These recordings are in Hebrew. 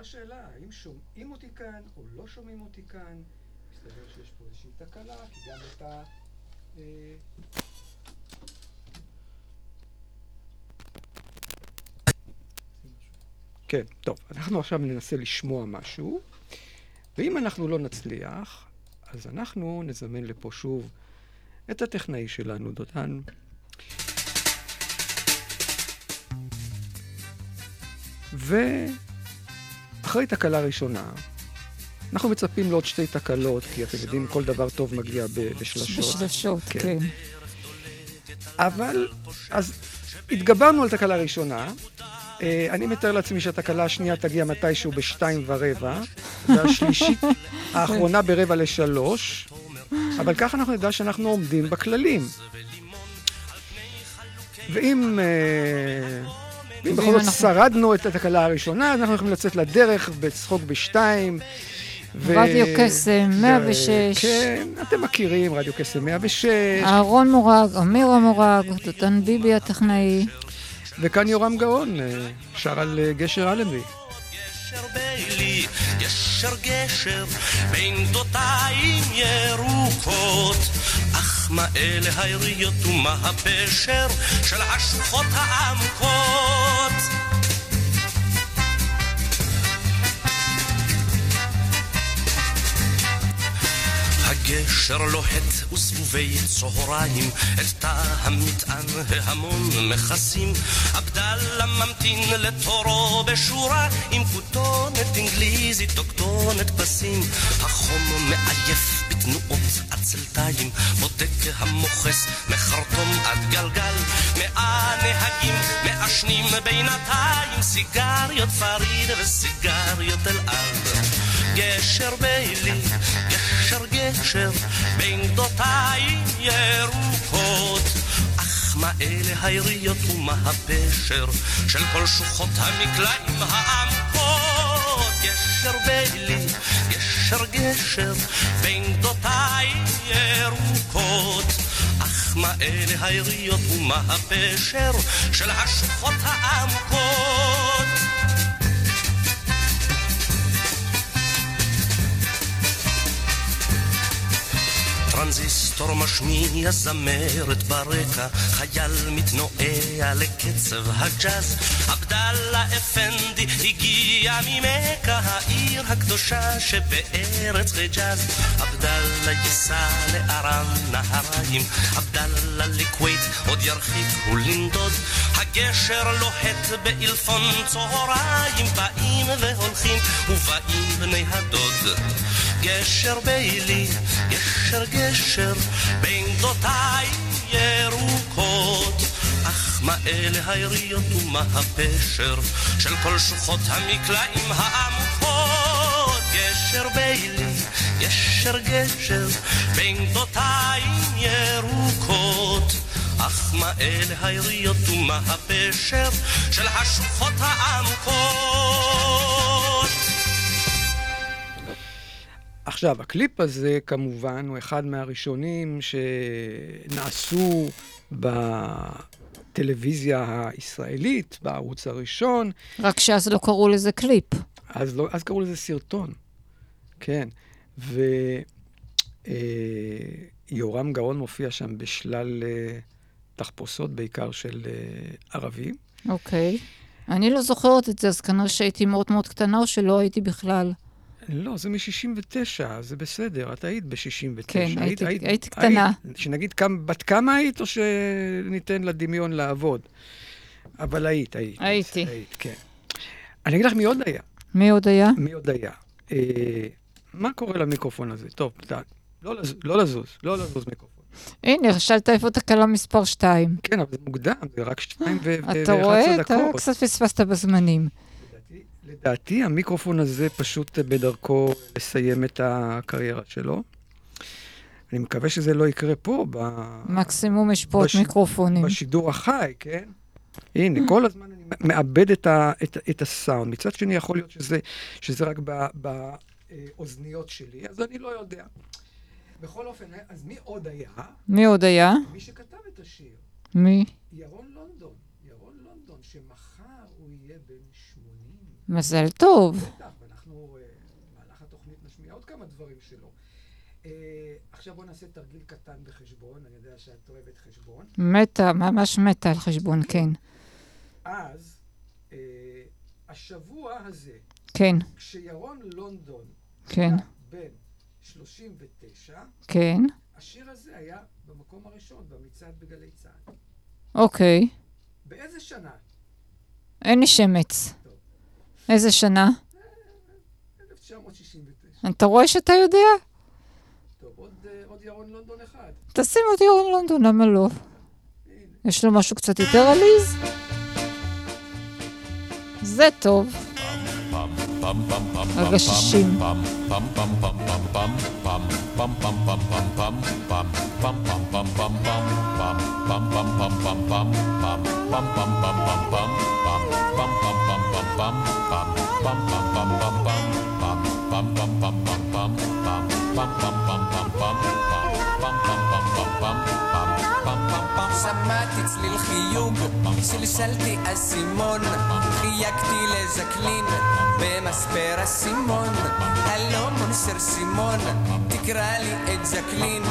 השאלה, האם שומעים אותי כאן או לא שומעים אותי כאן? מסתבר שיש פה איזושהי תקלה, כי גם את ה... אה, כן, טוב, אנחנו עכשיו ננסה לשמוע משהו, ואם אנחנו לא נצליח, אז אנחנו נזמן לפה שוב את הטכנאי שלנו, דותן. ואחרי תקלה ראשונה, אנחנו מצפים לעוד שתי תקלות, כי אתם יודעים, כל דבר טוב מגיע בשלשות. בשלשות, כן. אבל, אז התגברנו על תקלה ראשונה. אה, אני מתאר לעצמי שהתקלה השנייה תגיע מתישהו בשתיים ורבע, והשלישית האחרונה ברבע לשלוש, אבל ככה אנחנו נדע שאנחנו עומדים בכללים. ואם... אה, ואם בכל זאת שרדנו את התקלה הראשונה, אנחנו יכולים לצאת לדרך בצחוק בשתיים. ו- רדיו קסם, 106. כן, אתם מכירים, רדיו קסם 106. אהרון מורג, אמיר המורג, דותן ביבי הטכנאי. וכאן יורם גאון, אה, שר על אה, גשר אלנבי. גשר בילי, גשר גשר, בין גדותיים ירוקות. מה אלה היריות ומה הפשר של השוחות העמקות? הגשר לוהט וסבובי צהריים, את תא המטען ההמון מכסים. עבדאללה ממתין לתורו בשורה, עם כותונת אנגליזית או כתונת פסים. החום מעייף בתנועות עצלתיים, בודק המוכס מחרטום עד גלגל. מאה נהגים מעשנים בינתיים, סיגריות פריד וסיגריות אל על. גשר בילי, גשר גשר, בין גדותיים ירוקות. אך מה אלה היריות ומה הפשר של כל שוחות המקלעים העמקות? גשר בילי, גשר גשר, בין גדותיים ירוקות. אך מה אלה היריות ומה הפשר של השוחות העמקות? טרנזיסטור משמיע זמרת ברקע, חייל מתנועע לקצב הג'אז. עבדאללה אפנדי הגיע ממכה, העיר הקדושה שבארץ חיג'אז. עבדאללה ייסע לארם נהריים, עבדאללה לכווית עוד ירחיק ולנדוד. הגשר לוהט באלפון צהריים, באים והולכים ובאים בני הדוד. גשר בילי, גשר גשר, בין ירוקות. מה אלה היריות ומה הפשר של כל שוחות המקלעים העמוקות? גשר בילי, גשר גשר, בין גדותיים ירוקות. אך מה אלה היריות ומה הפשר של השוחות העמוקות? עכשיו, הקליפ הזה כמובן הוא אחד מהראשונים שנעשו בטלוויזיה הישראלית, בערוץ הראשון, רק שאז לא קראו לזה קליפ. אז, לא, אז קראו לזה סרטון, כן. ויורם גאון מופיע שם בשלל אה, תחפושות, בעיקר של אה, ערבים. אוקיי. אני לא זוכרת את זה, אז כנראה שהייתי מאוד מאוד קטנה או שלא הייתי בכלל. לא, זה מ-69, זה בסדר, את היית ב-69. כן, הייתי- הייתי קטנה. שנגיד, כמה- בת כמה היית, או שניתן לדמיון לעבוד? אבל היית, היית. הייתי. היית, כן. אני אגיד לך מי עוד היה. מי עוד היה? מי עוד היה? אה, מה קורה למיקרופון הזה? טוב. לא לזוז, לא לזוז, לא לזוז מיקרופון. הנה, שאלת איפה תקלה מספר 2. כן, אבל זה מוקדם, זה רק שתיים ו- ו- אתה רואה? 11 אתה דקות. קצת פספסת בזמנים. לדעתי- המיקרופון הזה פשוט בדרכו לסיים את הקריירה שלו. אני מקווה שזה לא יקרה פה, ב- מקסימום יש פה בש- מיקרופונים. בשידור החי, כן? הנה, כל הזמן אני מאבד את, ה, את, את הסאונד. מצד שני, יכול להיות שזה, שזה רק ב- באוזניות שלי, אז אני לא יודע. בכל אופן, אז מי עוד היה? מי עוד היה? מי שכתב את השיר. מי? ירון לונדון. ירון לונדון, שמחר הוא יהיה בן 80. מזל טוב. בטח, ואנחנו אה, במהלך התוכנית נשמיע עוד כמה דברים שלו. אה, עכשיו בואו נעשה תרגיל קטן בחשבון, אני יודע שאת אוהבת חשבון. מתה, ממש מתה על חשבון, כן. אז אה, השבוע הזה, כן, כשירון לונדון כן, בן 39, כן. השיר הזה היה במקום הראשון במצעד בגלי צה"ל. אוקיי. באיזה שנה? אין לי שמץ. איזה שנה? 1969. אתה רואה שאתה יודע? טוב, עוד, אה, עוד ירון לונדון אחד. תשים אותי ירון לונדון, למה לא? יש לו משהו קצת יותר עליז? זה טוב. הגששים. שמעתי צליל חיוג, שלשלתי אסימון, חייגתי לז'קלין, במספר אסימון. הלו מונסר סימון, תקרא לי את ז'קלין.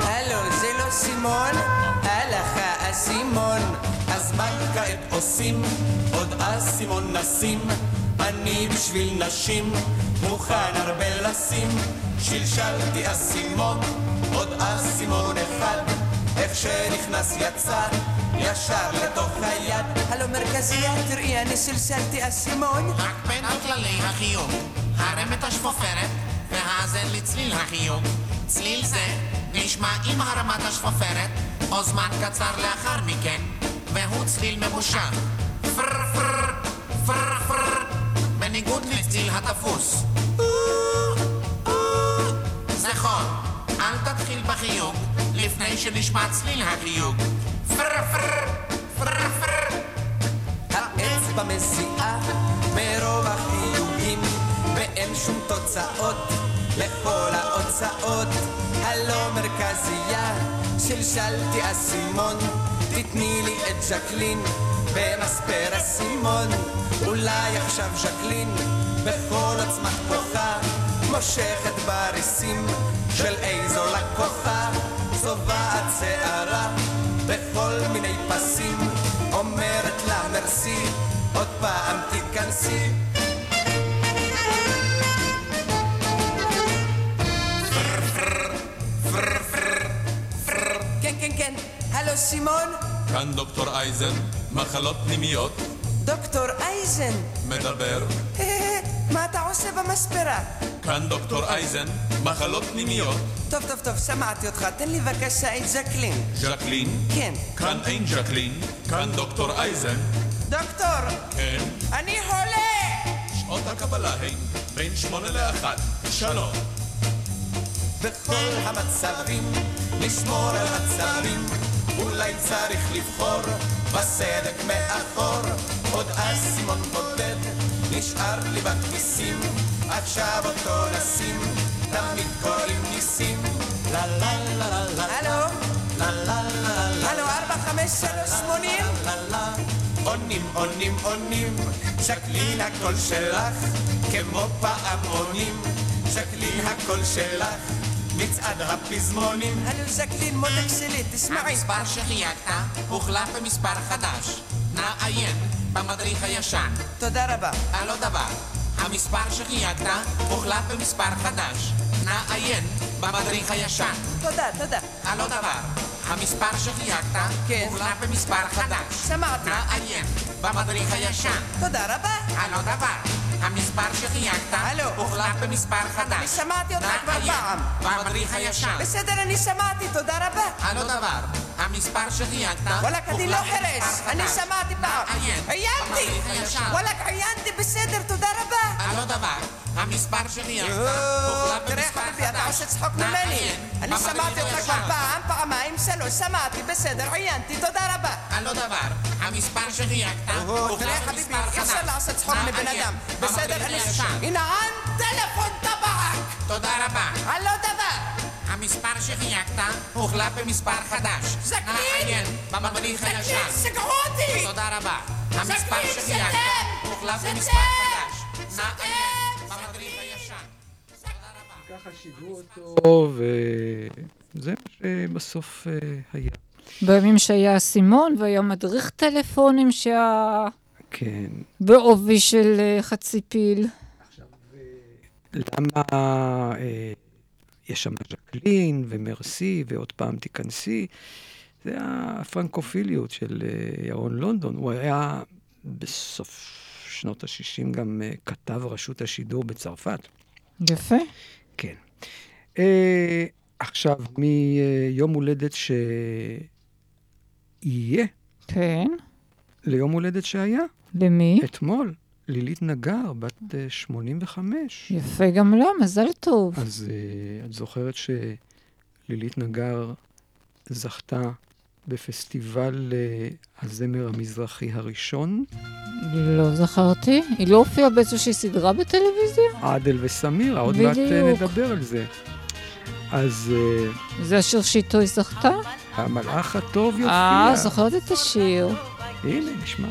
הלו זה לא סימון, הלך האסימון. אז מה כעת עושים? עוד אסימון נשים, אני בשביל נשים, מוכן הרבה לשים. שלשלתי אסימון, עוד אסימון אחד. איך שנכנס יצא, ישר לתוך היד. הלו מרכזייה, תראי, אני סלסלתי אסימון. רק בין על כללי החיוג, הרם את השפופרת, והאזן לצליל החיוג. צליל זה נשמע עם הרמת השפופרת, או זמן קצר לאחר מכן, והוא צליל ממושך. פר פר פר פר, בניגוד לצליל התפוס. נכון, אל תתחיל בחיוג, לפני שנשמע צליל החיוג. פר פר פר פר האצבע מזיעה מרוב החיוגים, ואין שום תוצאות לכל ההוצאות. הלא מרכזייה, שלשלתי אסימון, תתני לי את ז'קלין במספר אסימון. אולי עכשיו ז'קלין, בכל עוצמת כוחה, מושכת בריסים של איזו לקוחה, צובעת שערה בכל מיני פסים, אומרת לה מרסי, עוד פעם תיכנסי. סימון, כאן דוקטור אייזן, מחלות פנימיות, דוקטור אייזן, מדבר. מה אתה עושה במספרה? כאן דוקטור אייזן, מחלות פנימיות, טוב, טוב, טוב, שמעתי אותך, תן לי בבקשה את ז'קלין. ז'קלין. כן. כאן אין ז'קלין, כאן דוקטור אייזן. דוקטור, כן. אני חולה! שעות הקבלה הן בין שמונה לאחת. שלום. בכל המצבים, לשמור על הצבים, אולי צריך לבחור בסדק מאחור. עוד אסימון בודד נשאר לי בכיסים, עכשיו אותו נשים, תמיד קוראים ניסים. לה לה לה לה לה הלו? לה לה לה לה הלו, ארבע, חמש, שלוש, שמונים? עונים, עונים, עונים, ז'קלין הקול שלך, כמו פעמונים, ז'קלין הקול שלך. מצעד הפזמונים. הלו ז'קלין, מותק שלי, תשמעי. המספר שחייגת הוחלף במספר חדש. נא עיין במדריך הישן. תודה רבה. על עוד דבר, המספר שחייגת הוחלף במספר חדש. נא עיין במדריך הישן. תודה, תודה. על עוד דבר, המספר שחייגת כן. הוחלף במספר חדש. שמעתי. נעיין במדריך הישן. תודה רבה. הלא דבר. המספר שחייגת. הוחלף במספר חדש. אני שמעתי אותך כבר פעם. במדריך הישן. בסדר, אני שמעתי, תודה רבה. הלא דבר. המספר שחייגת וואלכ, אני לא חירש, אני. שמעתי פעם. עיינתי! וואלכ, עיינתי, בסדר, תודה רבה. הלא דבר. המספר הוחלף תראה חביבי, אתה. עושה צחוק ממני. אני שמעתי אותך. כבר פעם, פעמיים, שלוש, שמעתי, בסדר, עיינתי, תודה רבה. הלא דבר, המספר הוחלף תראה חביבי, אי. אפשר לעשות צחוק מבן אדם. בסדר, אני... הנה, טלפון טבק! תודה רבה. הלא דבר! המספר שחייגת הוחלף במספר חדש. זקנים! נעיין במדריך הישן. סגרו אותי! תודה רבה. המספר שחייגת! הוחלף! במספר חדש. הישן. ככה שיגעו אותו, וזה מה שבסוף אה, היה. בימים שהיה אסימון והיה מדריך טלפונים שהיה כן. בעובי של אה, חצי פיל. למה אה, יש שם ז'קלין ומרסי, ועוד פעם תיכנסי? זה הפרנקופיליות של ירון לונדון. הוא היה בסוף שנות ה-60 גם כתב רשות השידור בצרפת. יפה. כן. אה, עכשיו, מיום הולדת שיהיה כן. ליום הולדת שהיה, למי? אתמול, לילית נגר, בת אה, 85. יפה גם לה, מזל טוב. אז uh, את זוכרת שלילית נגר זכתה בפסטיבל הזמר המזרחי הראשון, לא זכרתי. היא לא הופיעה באיזושהי סדרה בטלוויזיה? עדל וסמירה, עוד מעט אה. נדבר על זה. אז uh, זה השיר שאיתו היא זכתה? המלאך הטוב יופיע. אה, זוכרת את השיר. הנה, נשמע.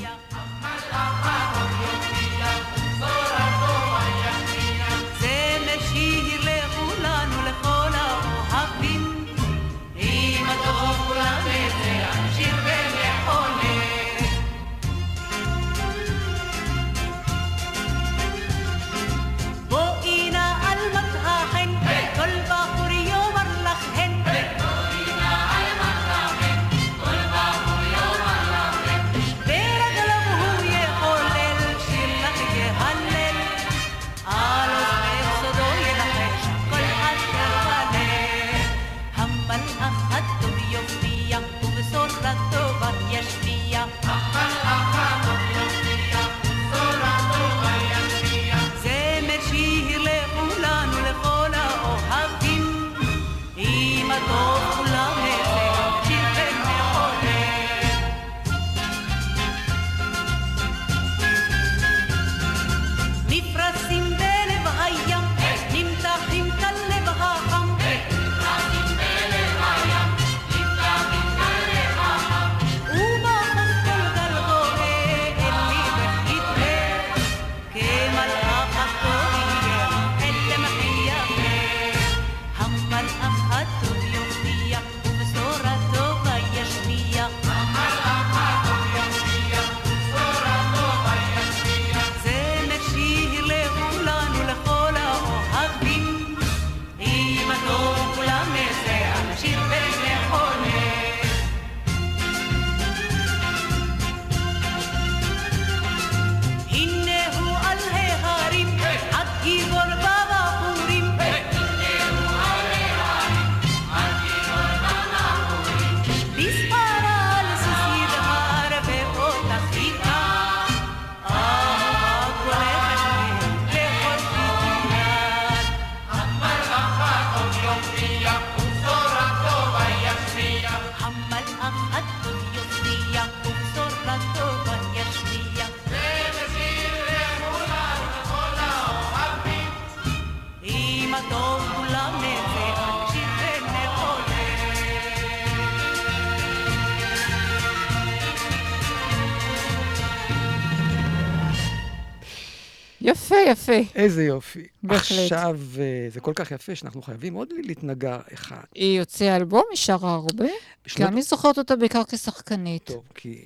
יפה. איזה יופי. בהחלט. עכשיו, אה, זה כל כך יפה שאנחנו חייבים עוד לילית נגר אחד. היא הוציאה אלבום, היא שרה הרבה. בשנות- כי אני זוכרת אותה בעיקר כשחקנית. טוב, כי,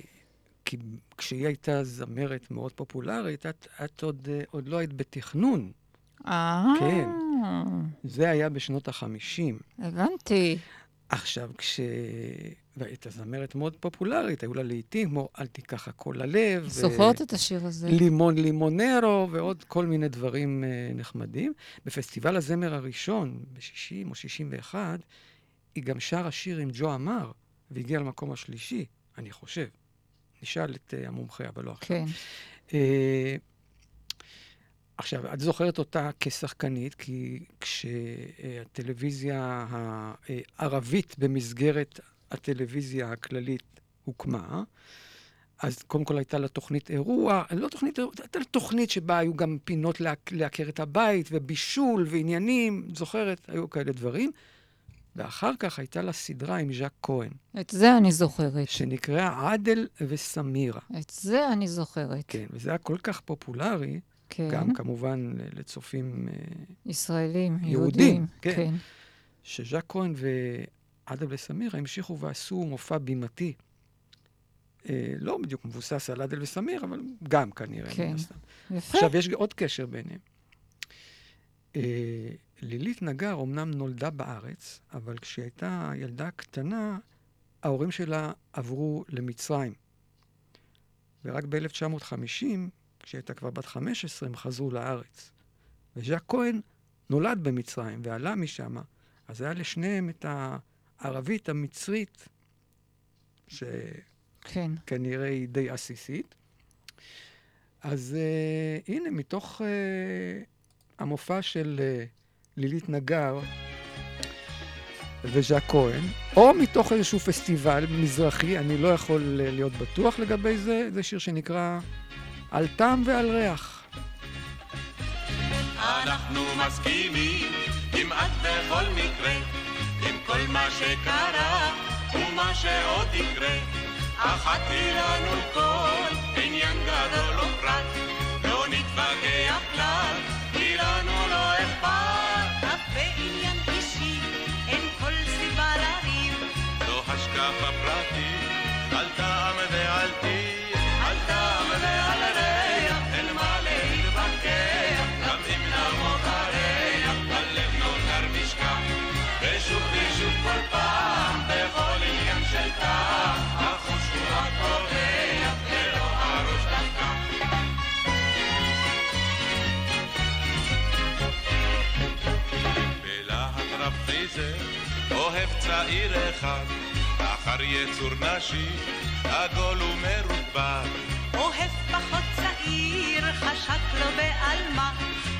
כי כשהיא הייתה זמרת מאוד פופולרית, את, את עוד, אה, עוד לא היית בתכנון. אה, כן. זה היה בשנות ה-50. הבנתי. עכשיו, כש... והייתה זמרת מאוד פופולרית, היו לה לעיתים כמו "אל תיקח הכל ללב". ו- זוכרת את השיר הזה. לימון לימונרו ועוד כל מיני דברים uh, נחמדים. בפסטיבל הזמר הראשון, ב-60 או 61, היא גם שרה שיר עם ג'ו אמר, והגיעה למקום השלישי, אני חושב. נשאל את uh, המומחה, אבל לא עכשיו. כן. Uh, עכשיו, את זוכרת אותה כשחקנית, כי כשהטלוויזיה הערבית במסגרת הטלוויזיה הכללית הוקמה, אז קודם כל הייתה לה תוכנית אירוע, לא תוכנית אירוע, הייתה לה תוכנית שבה היו גם פינות לעק- לעקר את הבית, ובישול, ועניינים, זוכרת? היו כאלה דברים. ואחר כך הייתה לה סדרה עם ז'אק כהן, את זה אני זוכרת. שנקראה עדל וסמירה. את זה אני זוכרת. כן, וזה היה כל כך פופולרי, כן. גם כמובן לצופים אה, ישראלים, יהודים, יהודים. כן. כן. שז'אק כהן ועדל וסמירה המשיכו ועשו מופע בימתי. אה, לא בדיוק מבוסס על עדל וסמיר, אבל גם כנראה, כן. יפה. עכשיו, יש עוד קשר ביניהם. אה, לילית נגר אומנם נולדה בארץ, אבל כשהיא הייתה ילדה קטנה, ההורים שלה עברו למצרים. ורק ב-1950, כשהיא הייתה כבר בת 15, הם חזרו לארץ. וז'אק כהן נולד במצרים ועלה משם, אז היה לשניהם את הערבית המצרית, כן. שכנראה היא די עסיסית. אז uh, הנה, מתוך uh, המופע של uh, לילית נגר וז'אק כהן, או מתוך איזשהו פסטיבל מזרחי, אני לא יכול uh, להיות בטוח לגבי זה, זה שיר שנקרא על טעם ועל ריח. אנחנו מסכימים כמעט בכל מקרה כל מה שקרה ומה שעוד יקרה אחת היא לנו כל צעיר אחד אחר יצור נשי עגול ומרובע. אוהב פחות צעיר, חשק לו בעלמה,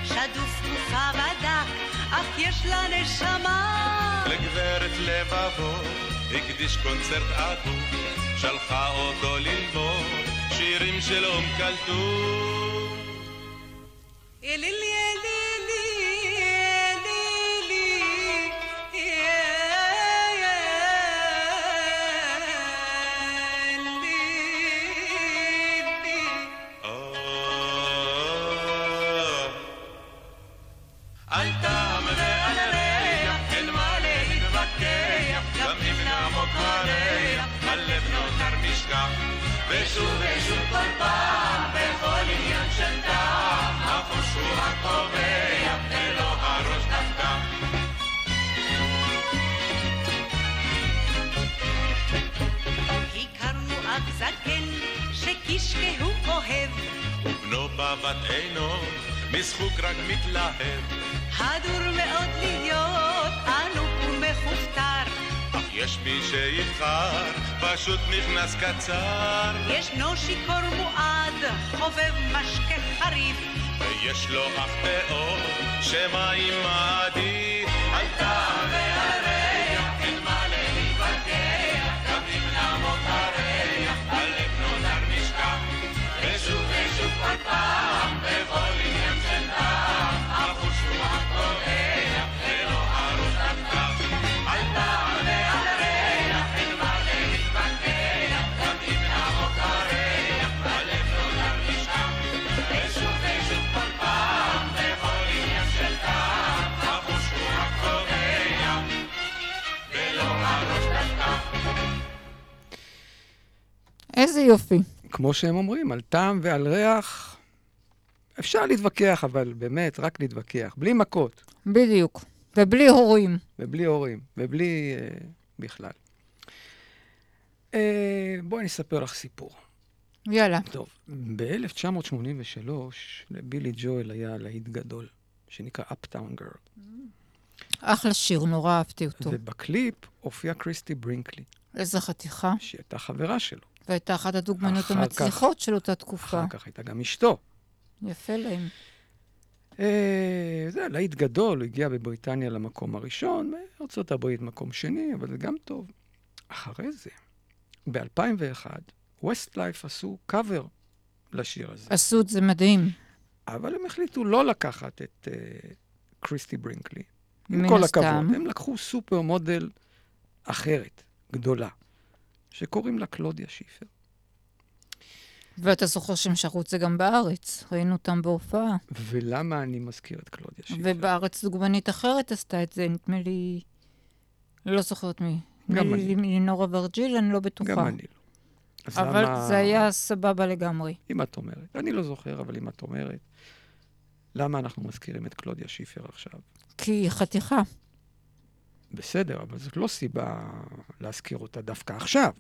שדוף תקופה בדק, אך יש לה נשמה. לגברת לבבו הקדיש קונצרט עטוף שלחה אותו ללמוד שירים של אום כלתום ושוב ושוב כל פעם, בכל עניין של טעם, החוש הוא הקובע, ולא הראש דווקא. הכרנו אב זקן שקישקהו אוהב, ובנו בבת עינו, משחוק רק מתלהב, הדור מאוד להיות יש מי שיבחר, פשוט נכנס קצר, ישנו שיכור מועד, חובב משקה חריף, ויש לו אח מאוד, שמים מעדיף, על טעם ועל ריח, אין מה להתווכח, גם אם נעמוד הריח, הלב נותר נשכח, ושוב ושוב כל פעם, בכל איזה יופי. כמו שהם אומרים, על טעם ועל ריח, אפשר להתווכח, אבל באמת, רק להתווכח. בלי מכות, בדיוק. ובלי הורים. ובלי הורים, ובלי... אה, בכלל. אה, בואי אני אספר לך סיפור. יאללה. טוב, ב-1983 לבילי ג'ואל היה להיט גדול, שנקרא אפטאון גרל. אחלה שיר, נורא אהבתי אותו. ובקליפ הופיעה קריסטי ברינקלי, איזה חתיכה. שהיא הייתה חברה שלו. והייתה אחת הדוגמנות אחר כך- המצליחות של אותה תקופה. אחר כך הייתה גם אשתו. יפה להם. אה, זה להיט גדול, הגיע בבריטניה למקום הראשון, הברית מקום שני, אבל זה גם טוב. אחרי זה, ב-2001, ווסט לייף עשו קאבר לשיר הזה. עשו את זה מדהים. אבל הם החליטו לא לקחת את uh, קריסטי ברינקלי. עם כל הסתם. הכבוד, הם לקחו סופר מודל אחרת, גדולה, שקוראים לה קלודיה שיפר. ואתה זוכר שהם שרו את זה גם בארץ. ראינו אותם בהופעה. ולמה אני מזכיר את קלודיה שיפר? ובארץ דוגמנית אחרת עשתה את זה, נדמה לי... לא זוכרת מי. גם נדמה אני. לי לינורה ורג'יל, אני לא בטוחה. גם אני לא. אבל למה- זה היה סבבה לגמרי. אם את אומרת. אני לא זוכר, אבל אם את אומרת, למה אנחנו מזכירים את קלודיה שיפר עכשיו? כי היא חתיכה. בסדר, אבל זאת לא סיבה להזכיר אותה דווקא עכשיו.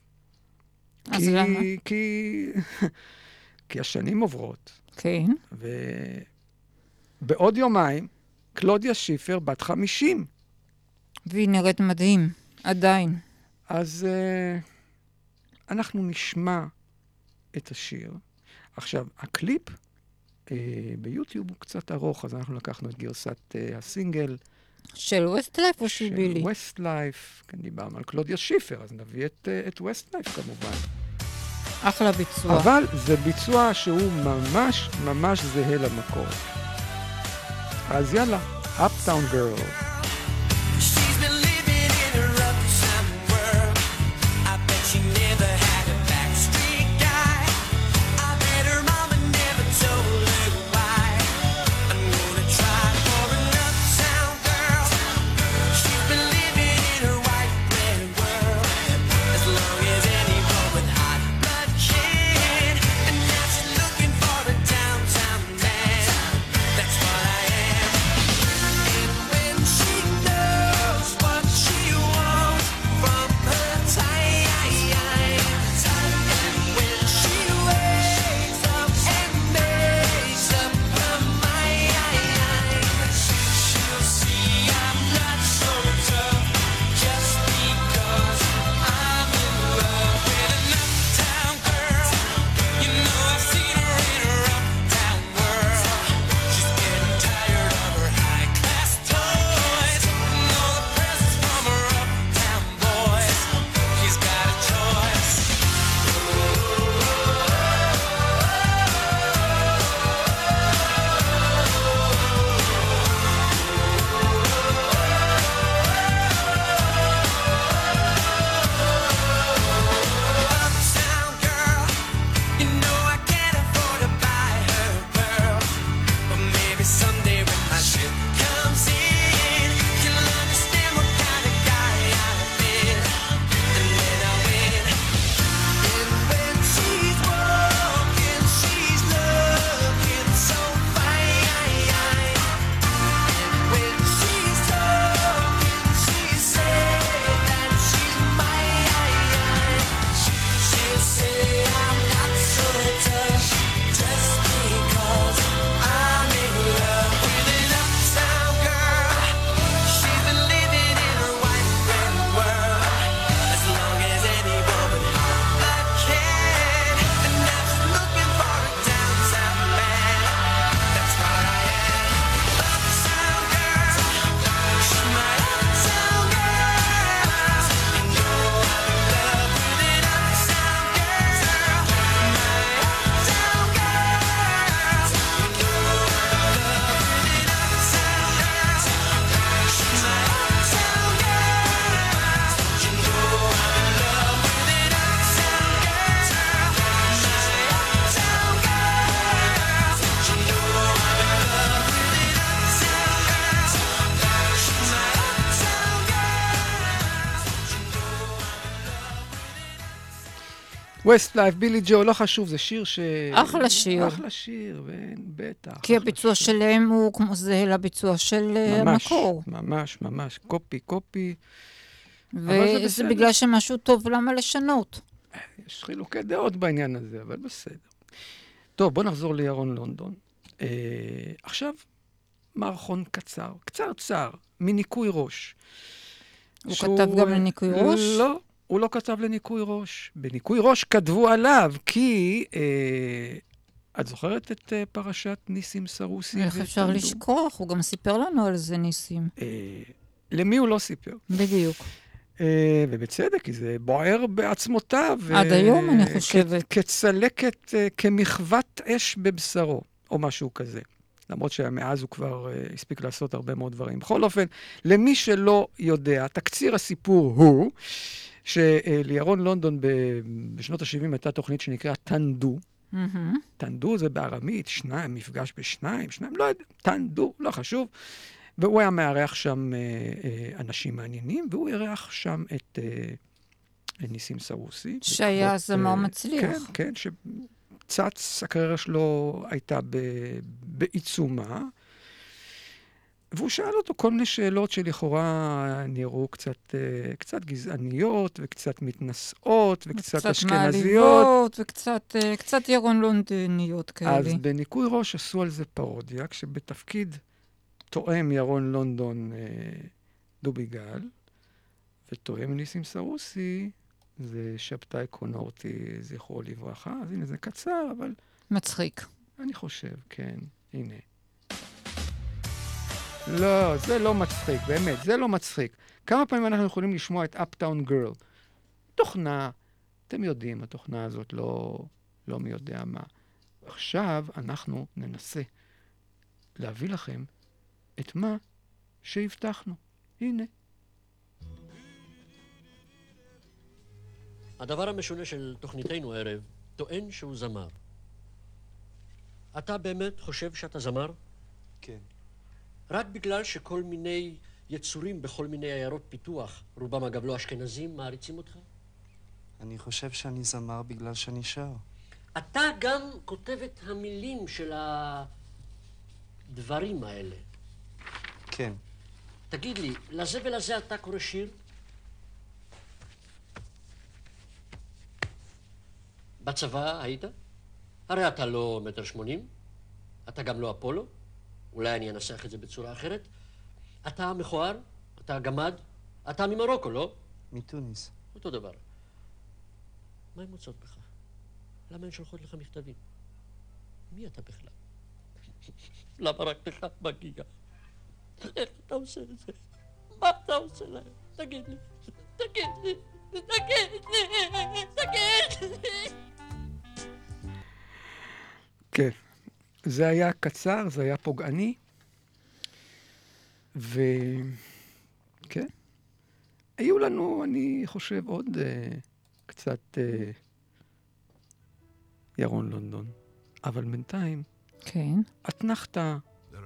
אז כי, למה? כי, כי השנים עוברות, כן. ובעוד יומיים, קלודיה שיפר בת 50. והיא נראית מדהים, עדיין. אז uh, אנחנו נשמע את השיר. עכשיו, הקליפ uh, ביוטיוב הוא קצת ארוך, אז אנחנו לקחנו את גרסת uh, הסינגל. של Westlife או של בילי? Westlife, כן, דיברנו על קלודיה שיפר, אז נביא את, uh, את Westlife כמובן. אחלה ביצוע. אבל זה ביצוע שהוא ממש ממש זהה למקור. אז יאללה, Uptown Girl. ווסט לייף, בילי ג'ו, לא חשוב, זה שיר ש... אחלה שיר. אחלה שיר, בטח. כי הביצוע שלהם הוא כמו זהה לביצוע של אה, ממש, המקור. ממש, ממש, קופי, קופי. זה וזה. בגלל שמשהו טוב, למה לשנות? יש חילוקי דעות בעניין הזה, אבל בסדר. טוב, בוא נחזור לירון לונדון. אה, עכשיו, מערכון קצר, קצרצר, מניקוי ראש. הוא שהוא, כתב גם אה, לניקוי ראש? לא, הוא לא כתב לניקוי ראש. בניקוי ראש כתבו עליו, כי... אה, את זוכרת את אה, פרשת ניסים סרוסי? איך אפשר וטנדור? לשכוח? הוא גם סיפר לנו על זה, ניסים. אה, למי הוא לא סיפר? בדיוק. אה, ובצדק, כי זה בוער בעצמותיו. עד אה, היום, אני כ- חושבת. כצלקת, אה, כמחוות אש בבשרו, או משהו כזה. למרות שמאז הוא כבר uh, הספיק לעשות הרבה מאוד דברים. בכל אופן, למי שלא יודע, תקציר הסיפור הוא שלירון לונדון בשנות ה-70 הייתה תוכנית שנקראה טנדו. טנדו זה בארמית, שניים, מפגש בשניים, שניים, לא יודע, טנדו, לא חשוב. והוא היה מארח שם אה, אה, אנשים מעניינים, והוא אירח שם את אה, ניסים סרוסי. שהיה אה, מצליח. כן, כן, שצץ, הקריירה שלו הייתה ב, בעיצומה. והוא שאל אותו כל מיני שאלות שלכאורה נראו קצת, אה, קצת גזעניות, וקצת מתנשאות, וקצת אשכנזיות. מעליבות, וקצת אה, קצת ירון לונדוניות כאלה. אז בניקוי ראש עשו על זה פרודיה, כשבתפקיד תואם ירון לונדון אה, דובי גל, ותואם ניסים סרוסי זה שבתאי קונורטי, זכרו לברכה. אז הנה, זה קצר, אבל מצחיק. אני חושב, כן, הנה. לא, זה לא מצחיק, באמת, זה לא מצחיק. כמה פעמים אנחנו יכולים לשמוע את אפטאון גרל? תוכנה, אתם יודעים, התוכנה הזאת לא, לא מי יודע מה. עכשיו אנחנו ננסה להביא לכם את מה שהבטחנו. הנה. הדבר המשונה של תוכניתנו הערב טוען שהוא זמר. אתה באמת חושב שאתה זמר? כן. רק בגלל שכל מיני יצורים בכל מיני עיירות פיתוח, רובם אגב לא אשכנזים, מעריצים אותך? אני חושב שאני זמר בגלל שאני שר. אתה גם כותב את המילים של הדברים האלה. כן. תגיד לי, לזה ולזה אתה קורא שיר? בצבא היית? הרי אתה לא מטר שמונים, אתה גם לא אפולו, אולי אני אנסח את זה בצורה אחרת. אתה מכוער, אתה גמד, אתה ממרוקו, לא? מתוניס. אותו דבר. מה הן מוצאות בך? למה הן שולחות לך מכתבים? מי אתה בכלל? למה רק לך מגיע? איך אתה עושה את זה? מה אתה עושה להם? תגיד לי, תגיד לי, תגיד לי, תגיד לי. כן. זה היה קצר, זה היה פוגעני, וכן. היו לנו, אני חושב, עוד uh, קצת uh, ירון לונדון, אבל בינתיים, כן. אתנחתא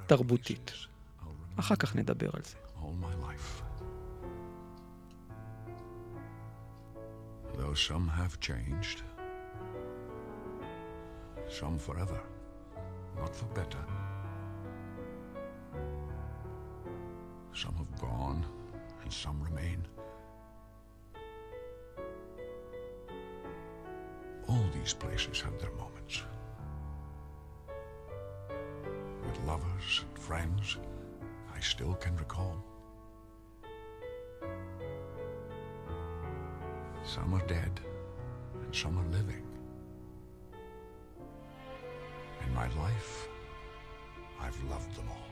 תרבותית. אחר כך נדבר על זה. all my life. Though some have changed, some forever, not for better. Some have gone, and some remain. All these places have their moments. With lovers and friends, I still can recall. Some are dead, and some are living. My life, I've loved them all.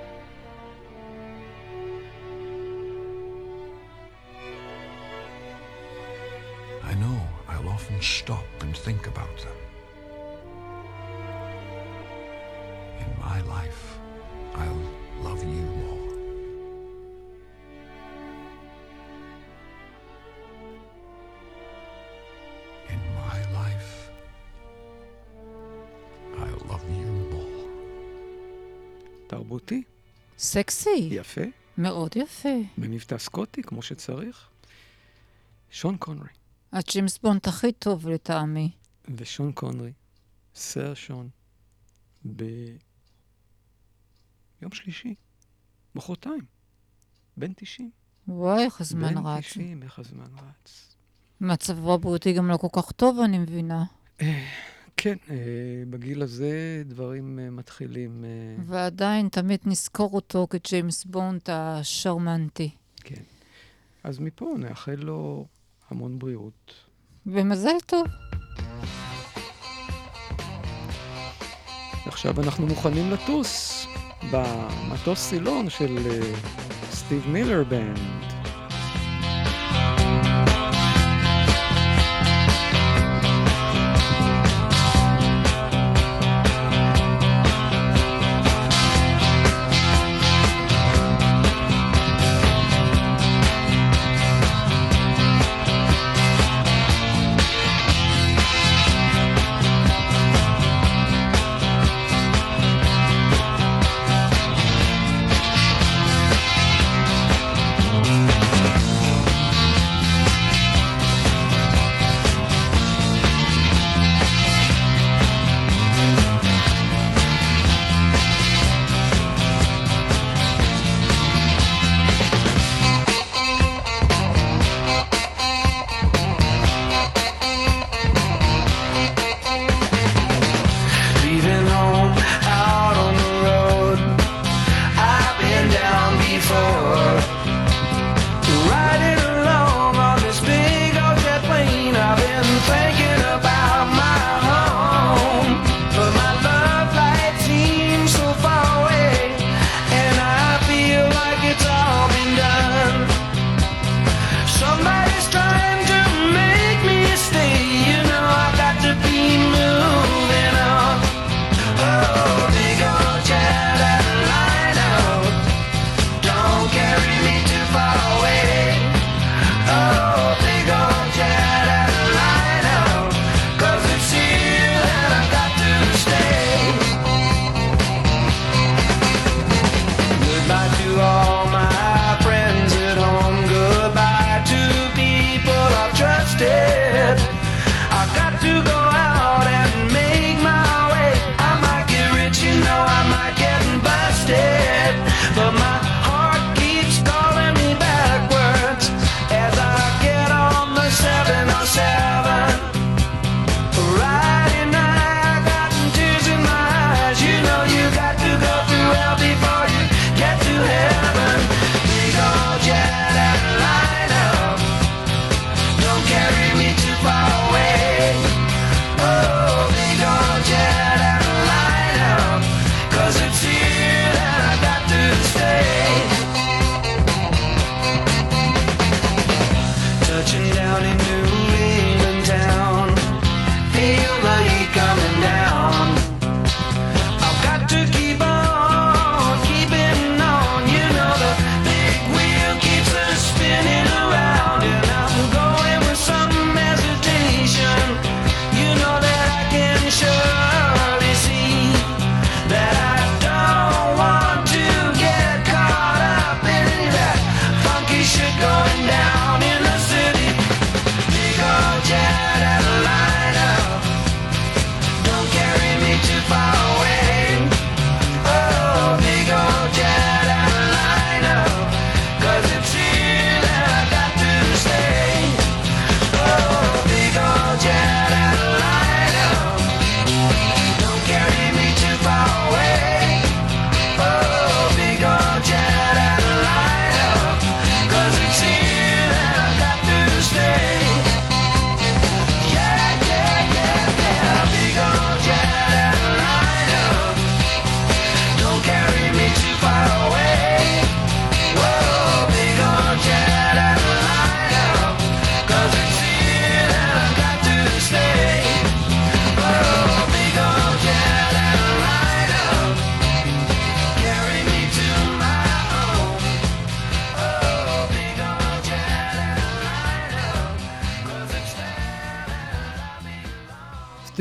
and think about them. In my life, I'll love you more. In my life, I'll love you more. תרבותי. סקסי. יפה. מאוד יפה. במבטא סקוטי, כמו שצריך. שון קונרי. הג'ימס בונט הכי טוב לטעמי. ושון קונרי, סר שון, ביום שלישי, מחרתיים, בן 90. וואי, איך הזמן בן רץ. 90, איך הזמן רץ. מצבו הבריאותי גם לא כל כך טוב, אני מבינה. כן, אה, בגיל הזה דברים אה, מתחילים... אה, ועדיין תמיד נזכור אותו כג'יימס בונט השרמנטי. כן. אז מפה נאחל לו המון בריאות. ומזל טוב. עכשיו אנחנו מוכנים לטוס במטוס סילון של אה, סטיב מילר בנד.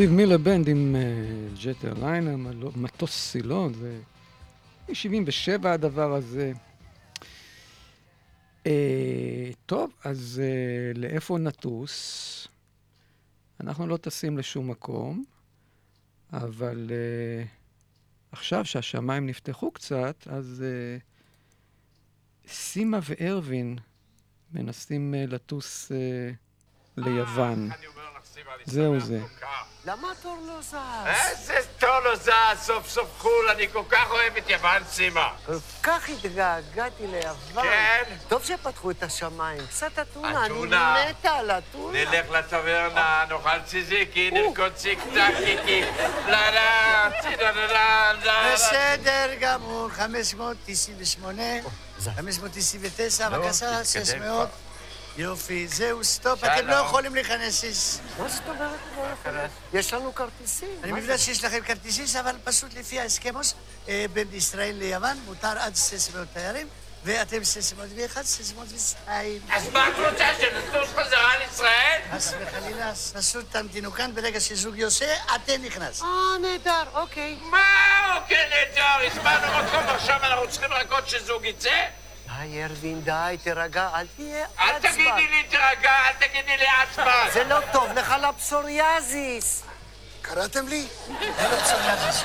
סטיב מילר בנד עם אה, ג'ט איירליינר, מטוס סילון, זה מ-77 הדבר הזה. אה, טוב, אז אה, לאיפה נטוס? אנחנו לא טסים לשום מקום, אבל עכשיו שהשמיים נפתחו קצת, אז סימה וארווין מנסים לטוס ליוון. זהו זה. למה התור לא זז? איזה טוב לא זז, סוף סוף חו"ל, אני כל כך אוהב את יוון, סימה. כל כך התגעגעתי ליוון. כן? טוב שפתחו את השמיים. קצת אתונה, אני. מתה על אתונה. נלך לטברנה, נאכל ציזיקי, נרקוד ציק טקיקי, לה לה, צידה לה לה לה. בסדר גמור, 598, 599, נו, בבקשה, תתקדם 600. יופי, זהו, סטופ. אתם לא יכולים להיכנס. מה זאת אומרת לא יכולים? יש לנו כרטיסים. אני זה? שיש לכם כרטיסים, אבל פשוט לפי ההסכמוס אה, בין ישראל ליוון, מותר עד 600 תיירים, ואתם 601, 602. אז מה את רוצה, שנטוס חזרה לישראל? חס וחלילה, פשוט תמתינו כאן, ברגע שזוג יוצא, אתם נכנס. אה, נהדר, אוקיי. מה אוקיי נהדר, הזמנו מקום, עכשיו אנחנו צריכים לחכות שזוג יצא? די, ארווין, די, תירגע, אל תהיה אל עצבן. תגידי לי תירגע, אל תגידי לי עצבן. זה לא טוב לך לפסוריאזיס. קראתם לי? לא פסוריאזיס,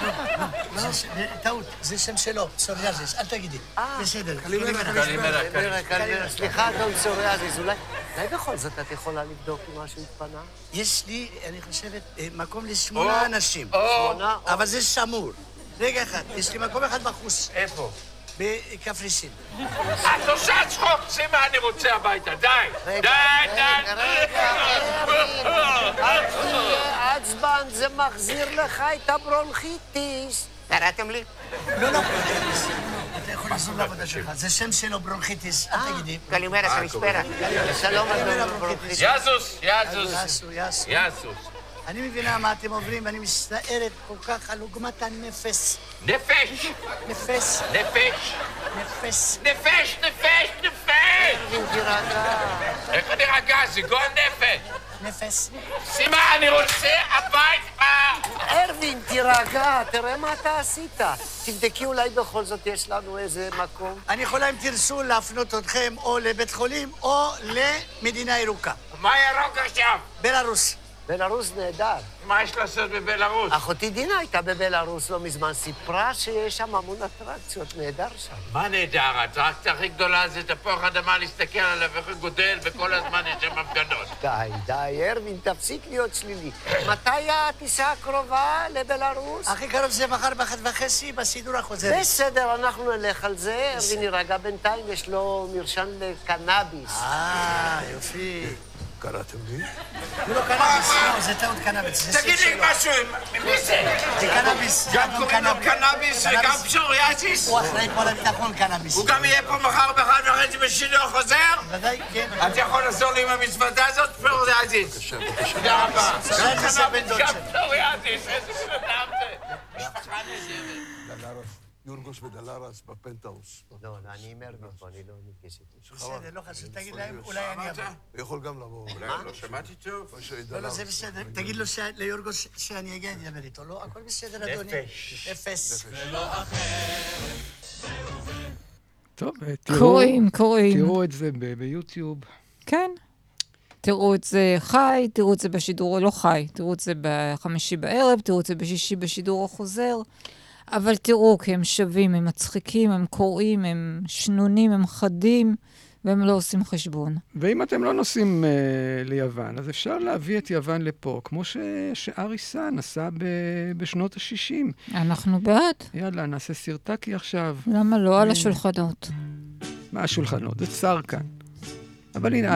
טעות, זה שם שלו, פסוריאזיס, אל תגידי. בסדר. קלימרה, קלימרה. סליחה, אדון פסוריאזיס, אולי אולי בכל זאת את יכולה לבדוק אם משהו התפנה? יש לי, אני חושבת, אה, מקום לשמונה אנשים. שמונה. אבל זה שמור. רגע אחד, יש לי מקום אחד בחוץ. איפה? בקפריסין. את עושה צחוק, סימה, אני רוצה הביתה, די. די, די. אל תהיה עצבן, זה מחזיר לך את הברונכיטיס. קראתם לי? לא, לא. אתה יכול לחזור לעבודה שלך, זה שם שלו ברונכיטיס, אל תגידי. קלימרה, קליספרה. שלום, אדון ברונכיטיס. יסו. יזוס. אני מבינה מה אתם עוברים, ואני מצטערת כל כך על עוגמת הנפש. נפש. נפש. נפש. נפש. נפש, נפש, נפש! תירגע. איך אני רגע? זה גועל נפש. נפש. סימה, אני רוצה הביתה! ארווין, תירגע, תראה מה אתה עשית. תבדקי אולי בכל זאת יש לנו איזה מקום. אני יכולה, אם תרצו, להפנות אתכם או לבית חולים או למדינה ירוקה. מה ירוק עכשיו? בלרוס. בלרוס נהדר. מה יש לעשות בבלארוס? אחותי דינה הייתה בבלרוס לא מזמן, סיפרה שיש שם המון אטרקציות, נהדר שם. מה נהדר? האטרקציה הכי גדולה זה תפוח אדמה להסתכל עליו איך הוא גודל, וכל הזמן יש שם הפגנות. די, די, ארווין, תפסיק להיות שלילי. מתי הטיסה הקרובה לבלרוס? הכי קרוב זה מחר באחת וחצי בסידור החוזר. בסדר, אנחנו נלך על זה. ארווין יירגע בינתיים, יש לו מרשם לקנאביס. אה, יופי. קראתם לי? הוא לא קנאביס, לא, זה טעות קנאביס. תגיד לי. משהו, מי זה? זה קנאביס. גם קוראים לו קנאביס וגם פסוריאזיס? הוא אחראי פה על הביטחון קנאביס. הוא גם יהיה פה מחר באחד וחצי בשידור חוזר? בוודאי, כן. אתה יכול לעזור לי עם המזוודה הזאת, פסוריאזיס? תודה רבה. גם קנאביס, גם שלו. פסוריאזיס, איזה בן אדם זה. משפחה נהדרת. יורגוס ודלרס בפנטהאוס. לא, לא, אני עם פה, אני לא ניגש איתו. בסדר, לא חשוב, תגיד להם, אולי אני אבוא. הוא יכול גם לבוא. אולי לא שמעתי טוב. לא, לא, זה בסדר. תגיד לו, ליורגוס שאני אגיע, אני אדבר איתו. לא, הכל בסדר, אדוני. נפש. אפס. טוב, אה, תראו, קוראים, קוראים. תראו את זה ביוטיוב. כן. תראו את זה חי, תראו את זה בשידור לא חי, תראו את זה בחמישי בערב, תראו את זה בשישי בשידור החוזר. אבל תראו, כי הם שווים, הם מצחיקים, הם קוראים, הם שנונים, הם חדים, והם לא עושים חשבון. ואם אתם לא נוסעים uh, ליוון, אז אפשר להביא את יוון לפה, כמו ש... שארי סאן עשה ב... בשנות ה-60. אנחנו בעד. יאללה, נעשה סרטקי עכשיו. למה לא? על. השולחנות. מה השולחנות? זה צר כאן. אבל הנה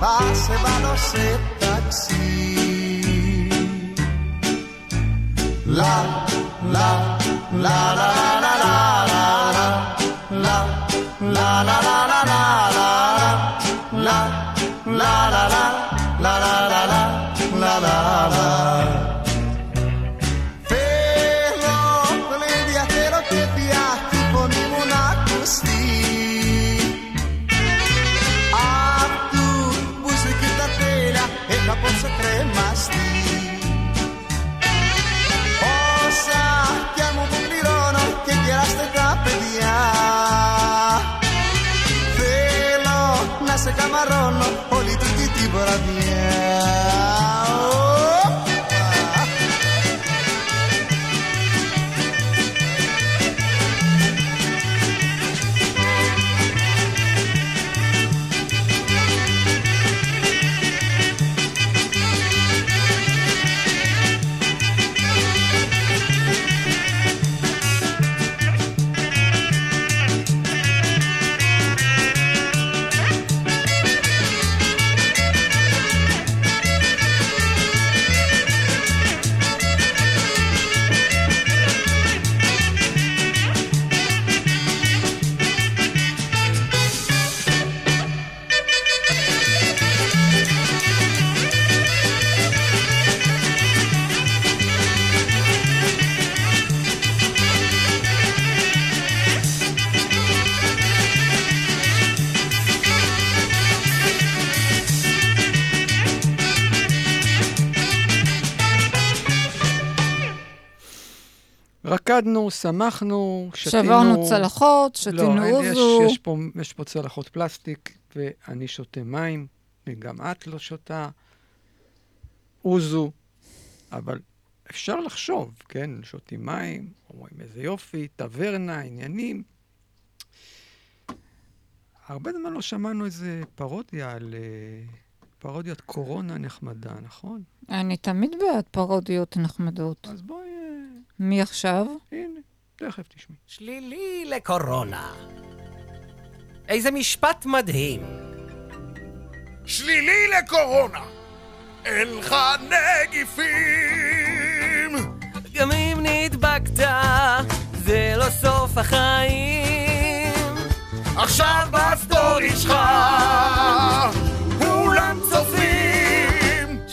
passevano se taxi. La, la, la, la, la, la, la, la, la, la, la. רקדנו, שמחנו, שתינו... שברנו צלחות, שתינו לא, אין- יש- אוזו. יש פה, יש פה צלחות פלסטיק, ואני שותה מים, וגם את לא שותה אוזו, אבל אפשר לחשוב, כן? שותים מים, אומרים איזה יופי, טברנה, עניינים. הרבה זמן לא שמענו איזה פרודיה על אה, פרודיית קורונה נחמדה, נכון? אני תמיד בעד פרודיות נחמדות. אז בואי... מי עכשיו? הנה, תכף תשמעי. שלילי לקורונה. איזה משפט מדהים. שלילי לקורונה. אין לך נגיפים. גם אם נדבקת, זה לא סוף החיים. עכשיו בסטורי שלך,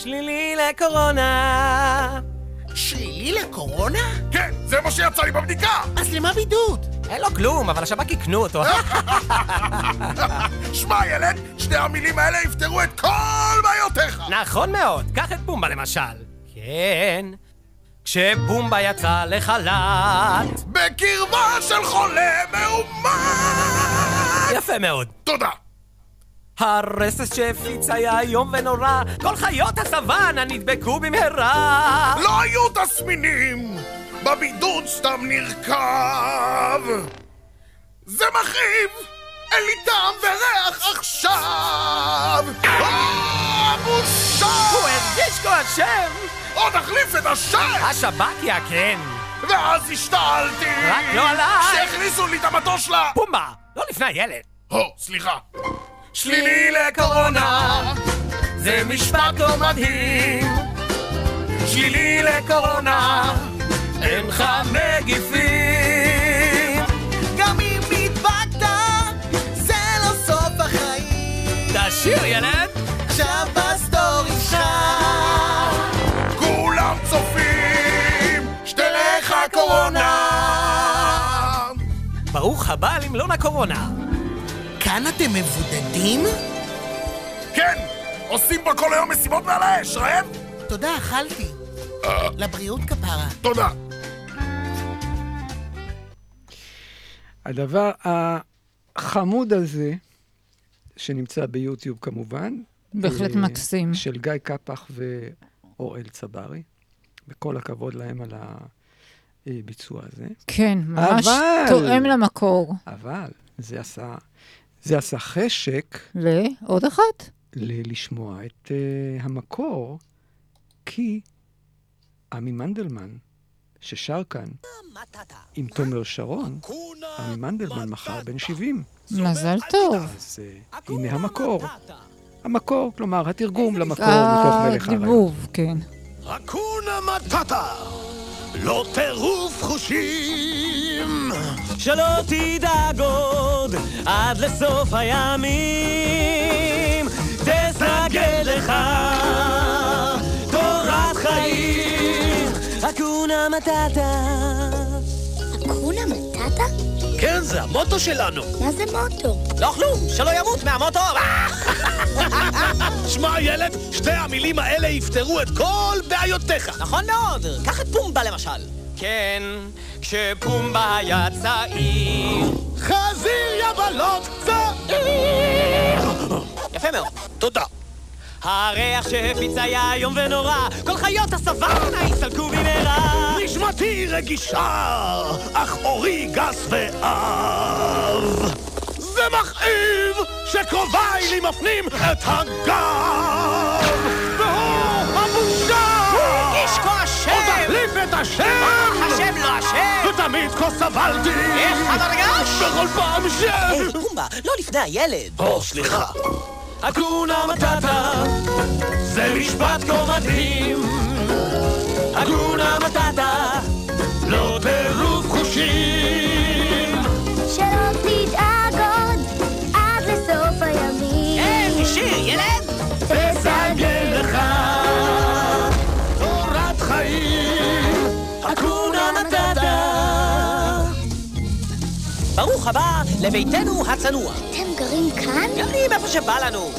שלילי לקורונה. שלילי לקורונה? כן, זה מה שיצא לי בבדיקה. אז למה בידוד? אין לו כלום, אבל השב"כ יקנו אותו. שמע ילד, שני המילים האלה יפתרו את כל בעיותיך. נכון מאוד, קח את בומבה למשל. כן, כשבומבה יצא לחל"ת. בקרבה של חולה מאומת. יפה מאוד. תודה. הרסס שהפיץ היה איום ונורא, כל חיות הסוואנה נדבקו במהרה. לא היו תסמינים, בבידוד סתם נרקב. זה מכאיב, אין לי טעם וריח עכשיו. אה, בושה! הוא הרגיש כמו השם! עוד החליף את השם! השב"כ יעקן. ואז השתעלתי! רק לא עליי! שהכניסו לי את המטוש לה! בומבה, לא לפני הילד. הו, סליחה. שלילי לקורונה, זה משפט לא מדהים. שלילי לקורונה, אין לך נגיפים. גם אם נדבקת, זה לא סוף החיים. תשיר ילד! עכשיו בסטורי שלך. כולם צופים, שתלך הקורונה. ברוך הבא למלון הקורונה. כאן אתם מבודדים? כן, עושים פה כל היום מסיבות מעל האש, רעב? תודה, אכלתי. לבריאות כפרה. תודה. הדבר החמוד הזה, שנמצא ביוטיוב כמובן, בהחלט אה, מקסים. של גיא קפח ואוראל צברי, וכל הכבוד להם על הביצוע הזה. כן, ממש אבל- תואם למקור. אבל זה עשה, זה עשה חשק לעוד אחת? ל- לשמוע את uh, המקור, כי עמי מנדלמן, ששר כאן עם תומר שרון, עמי מנדלמן מחר בן 70. מזל טוב. אז uh, הנה המקור. המקור, כלומר, התרגום למקור מתוך מלך האריות. הדיבוב, כן. אקונה מטאטה, לא טירוף חושים. שלא תדאג עוד עד לסוף הימים, תסגל לך תורת חיים, אקונה מטאטה. אקונה מטאטה? כן, זה המוטו שלנו. מה זה מוטו? לא כלום, שלא ימות מהמוטו. שמע, ילד, שתי המילים האלה יפתרו את כל בעיותיך. נכון מאוד, קח את פומבה למשל. כן, כשפומבה היה צעיר. חזיר יבלות צעיר! יפה מאוד. תודה. הריח שהפיץ היה איום ונורא, כל חיות הסוואנה יסתלקו במהרה. נשמתי רגישה, אך אורי גס ועב. זה מכאיב שקרוביי לי מפנים את הגב. והוא הבושה! הוא הרגיש כה אשם! עוד את השם! ותמיד כה סבלתי! איך המרגש? בכל פעם ש... היי, פומבה, לא לפני הילד. או, סליחה. אקונה מטאטה, זה משפט כה מדהים. אקונה מטאטה, לא טירוף חושים. ברוך הבא לביתנו הצנוע. אתם גרים כאן? גרים איפה שבא לנו.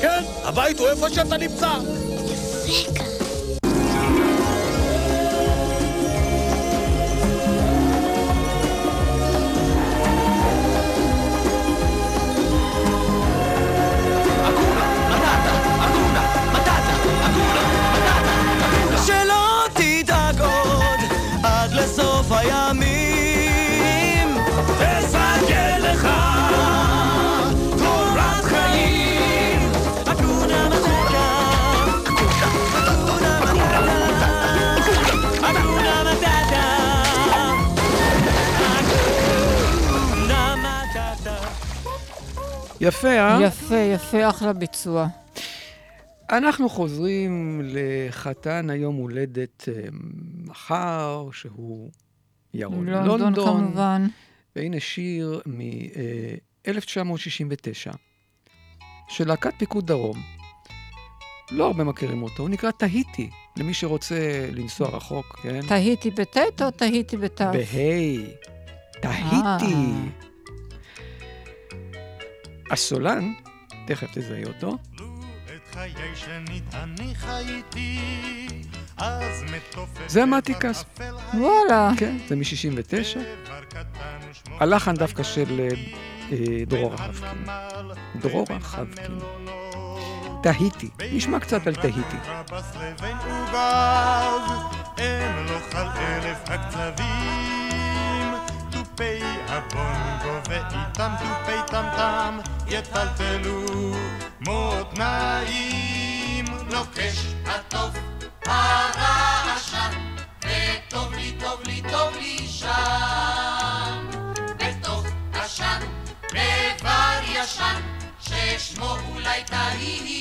כן, הבית הוא איפה שאתה נמצא. יפה כאן. אחלה ביצוע. אנחנו חוזרים לחתן היום הולדת אה, מחר, שהוא ירון לונדון, לונדון. כמובן. והנה שיר מ-1969 של להקת פיקוד דרום. לא הרבה מכירים אותו, הוא נקרא תהיטי, למי שרוצה לנסוע רחוק, כן? תהיתי בטית או תהיתי בתו? בהיי. תהיטי. הסולן, תכף תזהי אותו, זה מתיקס. וואלה. כן, זה מ-69. הלחן דווקא של אה, אה, דרורה חבקין. דרורה חבקין. תהיתי, נשמע קצת על תהיתי. וגז, אמלוך על אלף הקצבים, תופי הבונגו ואיתם תופי טמטם, יטלטלו מותניים. נוקש הטוב, הרעשן, וטוב לי, טוב לי, טוב לי שם. בתוך עשן, דבר ישן, ששמו אולי תהיתי.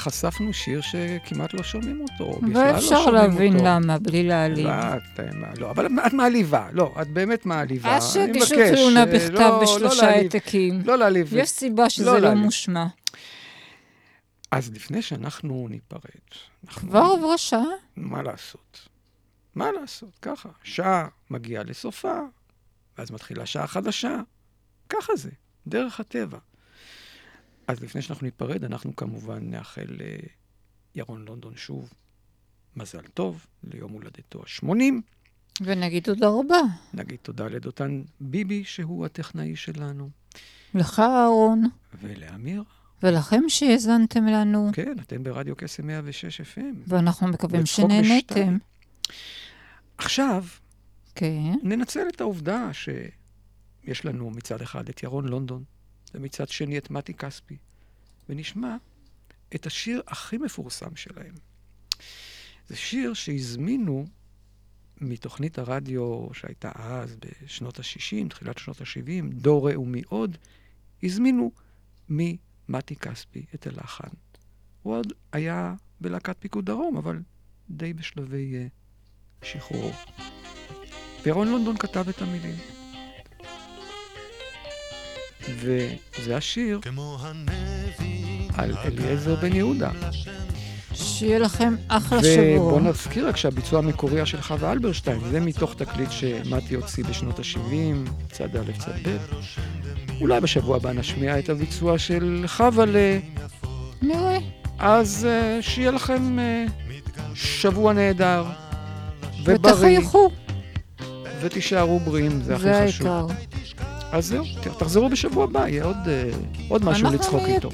חשפנו שיר שכמעט לא שומעים אותו. בכלל לא ואפשר שומעים להבין אותו. למה, בלי להעליב. לא, אה, לא, אבל את מעליבה, לא, את באמת מעליבה. אז שיגישו תלונה בכתב לא- בשלושה לא להעליב. העתקים. לא להעליב. יש סיבה שזה לא לא. מושמע. אז לפני שאנחנו ניפרד, אנחנו... כבר עברה שעה? מה לעשות? מה לעשות? ככה. שעה מגיעה לסופה, ואז מתחילה שעה חדשה. ככה זה, דרך הטבע. אז לפני שאנחנו ניפרד, אנחנו כמובן נאחל לירון לונדון שוב מזל טוב ליום הולדתו ה-80. ונגיד תודה רבה. נגיד תודה לדותן ביבי, שהוא הטכנאי שלנו, לך, אהרון, ולאמיר. ולכם שהאזנתם לנו, כן, אתם ברדיו קסם 106 FM. ואנחנו מקווים שנהניתם. בשתיים. עכשיו, כן. ננצל את העובדה שיש לנו מצד אחד את ירון לונדון, ומצד שני את מתי כספי, ונשמע את השיר הכי מפורסם שלהם. זה שיר שהזמינו מתוכנית הרדיו שהייתה אז, בשנות ה-60, תחילת שנות ה-70, דו ראומי עוד, הזמינו ממתי כספי את הלחן. הוא עוד היה בלהקת פיקוד דרום, אבל די בשלבי uh, שחרור. וירון לונדון כתב את המילים. וזה השיר על אליעזר בן יהודה. שיהיה לכם אחלה שבוע. ובואו נזכיר רק שהביצוע המקורי של חווה אלברשטיין, זה מתוך תקליט שמתי הוציא בשנות ה-70, צד א', צד ב'. אולי בשבוע הבא נשמיע את הביצוע של חווה ל... נראה. אז uh, שיהיה לכם uh, שבוע נהדר ובריא. ותחייכו. ותישארו בריאים, זה הכי זה חשוב. העיקר. אז זהו, תחזרו בשבוע הבא, יהיה עוד, עוד משהו אנחנו לצחוק נהיה איתו.